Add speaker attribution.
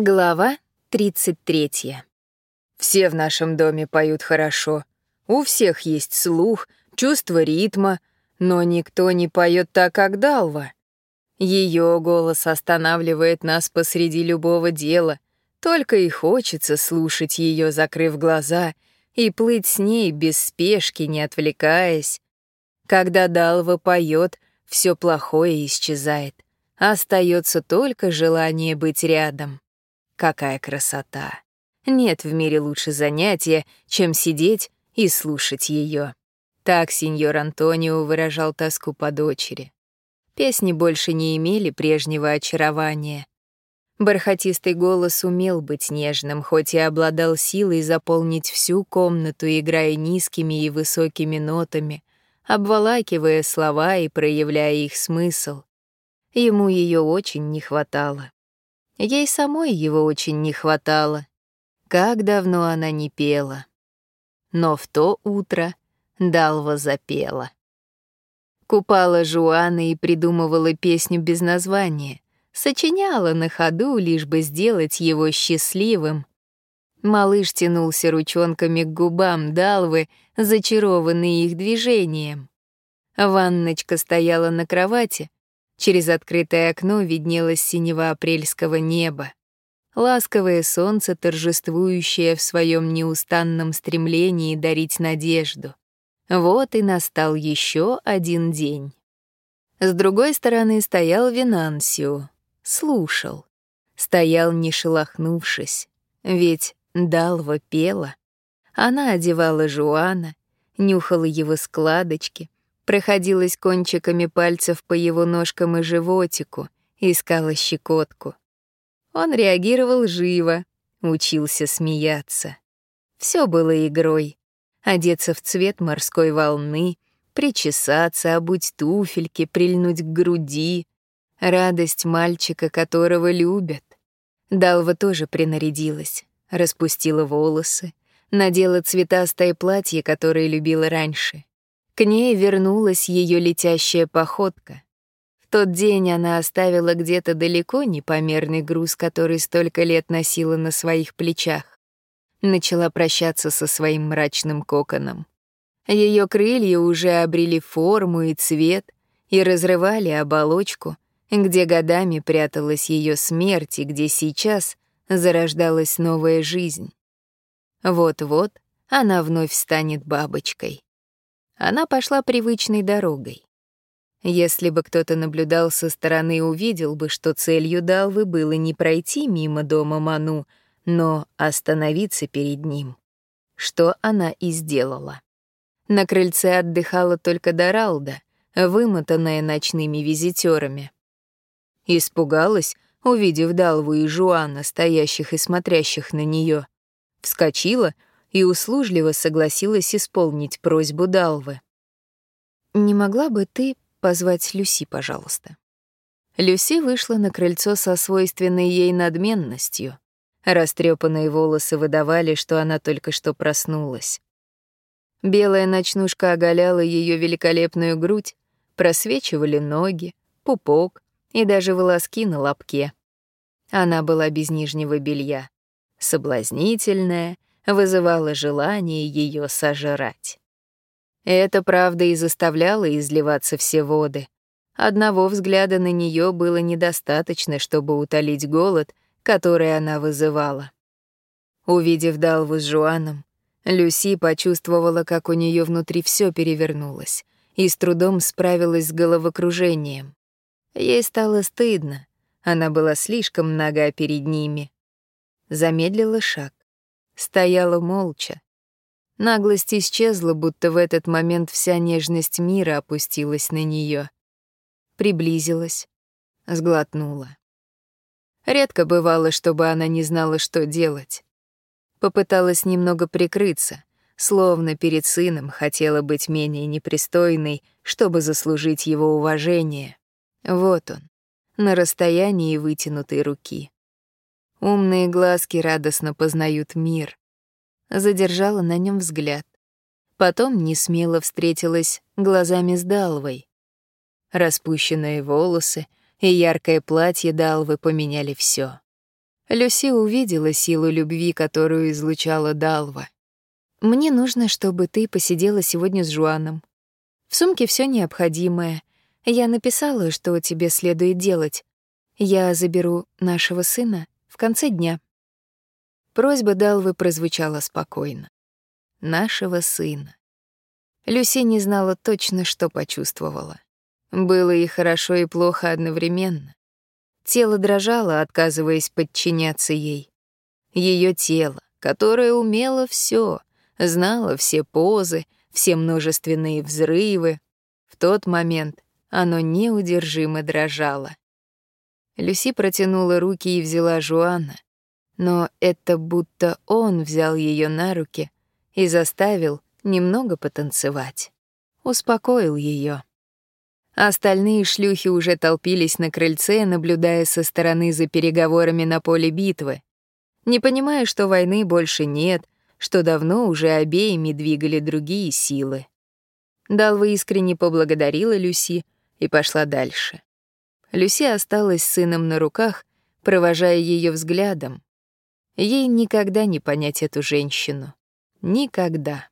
Speaker 1: Глава 33. Все в нашем доме поют хорошо. У всех есть слух, чувство ритма, но никто не поет так, как Далва. Ее голос останавливает нас посреди любого дела. Только и хочется слушать ее, закрыв глаза, и плыть с ней без спешки, не отвлекаясь. Когда Далва поет, все плохое исчезает. Остается только желание быть рядом. Какая красота! Нет в мире лучше занятия, чем сидеть и слушать ее. Так сеньор Антонио выражал тоску по дочери. Песни больше не имели прежнего очарования. Бархатистый голос умел быть нежным, хоть и обладал силой заполнить всю комнату, играя низкими и высокими нотами, обволакивая слова и проявляя их смысл. Ему ее очень не хватало. Ей самой его очень не хватало. Как давно она не пела. Но в то утро Далва запела. Купала Жуана и придумывала песню без названия. Сочиняла на ходу, лишь бы сделать его счастливым. Малыш тянулся ручонками к губам Далвы, зачарованный их движением. Ванночка стояла на кровати, Через открытое окно виднелось синего апрельского неба. Ласковое солнце, торжествующее в своем неустанном стремлении дарить надежду. Вот и настал еще один день. С другой стороны стоял Винансио, слушал. Стоял, не шелохнувшись, ведь Далва пела. Она одевала Жуана, нюхала его складочки, проходилась кончиками пальцев по его ножкам и животику, искала щекотку. Он реагировал живо, учился смеяться. Все было игрой. Одеться в цвет морской волны, причесаться, обуть туфельки, прильнуть к груди. Радость мальчика, которого любят. Далва тоже принарядилась, распустила волосы, надела цветастое платье, которое любила раньше. К ней вернулась ее летящая походка. В тот день она оставила где-то далеко непомерный груз, который столько лет носила на своих плечах. Начала прощаться со своим мрачным коконом. Ее крылья уже обрели форму и цвет и разрывали оболочку, где годами пряталась ее смерть и где сейчас зарождалась новая жизнь. Вот-вот она вновь станет бабочкой. Она пошла привычной дорогой. Если бы кто-то наблюдал со стороны, увидел бы, что целью Далвы было не пройти мимо дома Ману, но остановиться перед ним. Что она и сделала. На крыльце отдыхала только Даралда, вымотанная ночными визитерами. Испугалась, увидев Далву и Жуана, стоящих и смотрящих на нее. Вскочила — и услужливо согласилась исполнить просьбу Далвы. «Не могла бы ты позвать Люси, пожалуйста?» Люси вышла на крыльцо со свойственной ей надменностью. Растрепанные волосы выдавали, что она только что проснулась. Белая ночнушка оголяла ее великолепную грудь, просвечивали ноги, пупок и даже волоски на лобке. Она была без нижнего белья, соблазнительная вызывало желание ее сожрать. Это, правда, и заставляло изливаться все воды. Одного взгляда на нее было недостаточно, чтобы утолить голод, который она вызывала. Увидев Далву с Жуаном, Люси почувствовала, как у нее внутри все перевернулось, и с трудом справилась с головокружением. Ей стало стыдно, она была слишком нога перед ними. Замедлила шаг стояла молча. Наглость исчезла, будто в этот момент вся нежность мира опустилась на нее. Приблизилась, сглотнула. Редко бывало, чтобы она не знала, что делать. Попыталась немного прикрыться, словно перед сыном хотела быть менее непристойной, чтобы заслужить его уважение. Вот он, на расстоянии вытянутой руки. Умные глазки радостно познают мир. Задержала на нем взгляд. Потом не смело встретилась глазами с Далвой. Распущенные волосы и яркое платье Далвы поменяли все. Люси увидела силу любви, которую излучала Далва. «Мне нужно, чтобы ты посидела сегодня с Жуаном. В сумке все необходимое. Я написала, что тебе следует делать. Я заберу нашего сына в конце дня». Просьба Далвы прозвучала спокойно. «Нашего сына». Люси не знала точно, что почувствовала. Было и хорошо, и плохо одновременно. Тело дрожало, отказываясь подчиняться ей. Ее тело, которое умело все, знало все позы, все множественные взрывы. В тот момент оно неудержимо дрожало. Люси протянула руки и взяла Жуана, но это будто он взял ее на руки и заставил немного потанцевать. Успокоил ее. Остальные шлюхи уже толпились на крыльце, наблюдая со стороны за переговорами на поле битвы. Не понимая, что войны больше нет, что давно уже обеими двигали другие силы. Далва искренне поблагодарила Люси и пошла дальше. Люси осталась с сыном на руках, провожая ее взглядом. Ей никогда не понять эту женщину. Никогда.